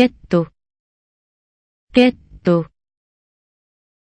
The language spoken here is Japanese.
ゲット、ゲット。